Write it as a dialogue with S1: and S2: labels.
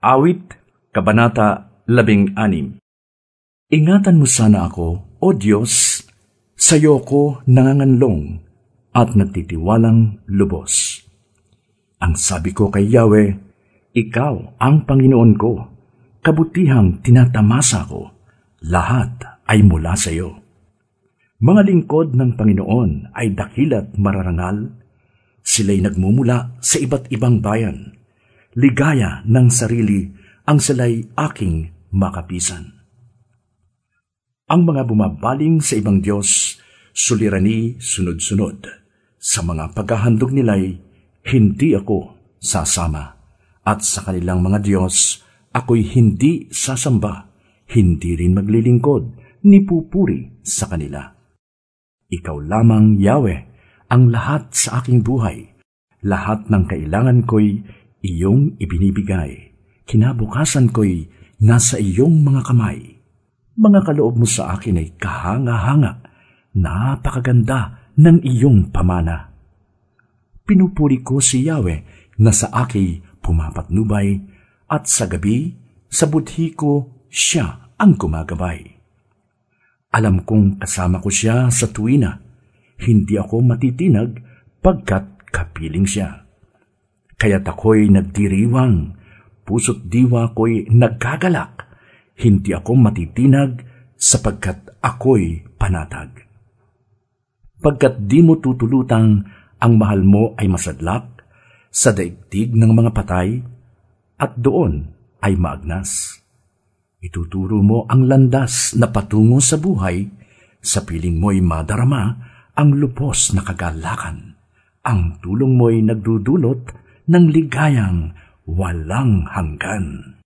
S1: Awit, Kabanata 16 Ingatan mo sana ako, O Diyos, sa iyo ko nanganganlong at nagtitiwalang lubos. Ang sabi ko kay Yahweh, Ikaw ang Panginoon ko, kabutihang tinatamasa ko, lahat ay mula sa iyo. Mga lingkod ng Panginoon ay dakilat mararangal, sila'y nagmumula sa iba't ibang bayan. Ligaya ng sarili ang sila'y aking makapisan. Ang mga bumabaling sa ibang Diyos, sulirani sunod-sunod. Sa mga paghahandog nila'y hindi ako sasama. At sa kanilang mga Diyos, ako'y hindi sasamba, hindi rin maglilingkod, ni pupuri sa kanila. Ikaw lamang, Yahweh, ang lahat sa aking buhay. Lahat ng kailangan ko'y iyong ibinibigay. Kinabukasan ko'y nasa iyong mga kamay mga kaloob mo sa akin ay kahanga-hanga, napakaganda ng iyong pamana. Pinupuri ko si Yahweh na sa aki pumapatnubay at sa gabi, sa budhi ko, siya ang gumagabay. Alam kong kasama ko siya sa tuwina, hindi ako matitinag pagkat kapiling siya. Kaya't ako'y nagdiriwang, puso't diwa ko'y nagkagalak, hindi ako matitinag sapagkat ako'y panatag. Pagkat di mo tutulutang ang mahal mo ay masadlak sa daigdig ng mga patay at doon ay maagnas. Ituturo mo ang landas na patungo sa buhay, sa piling mo'y madarama ang lupos na kagalakan. Ang tulong mo'y nagdudulot ng ligayang walang hanggan.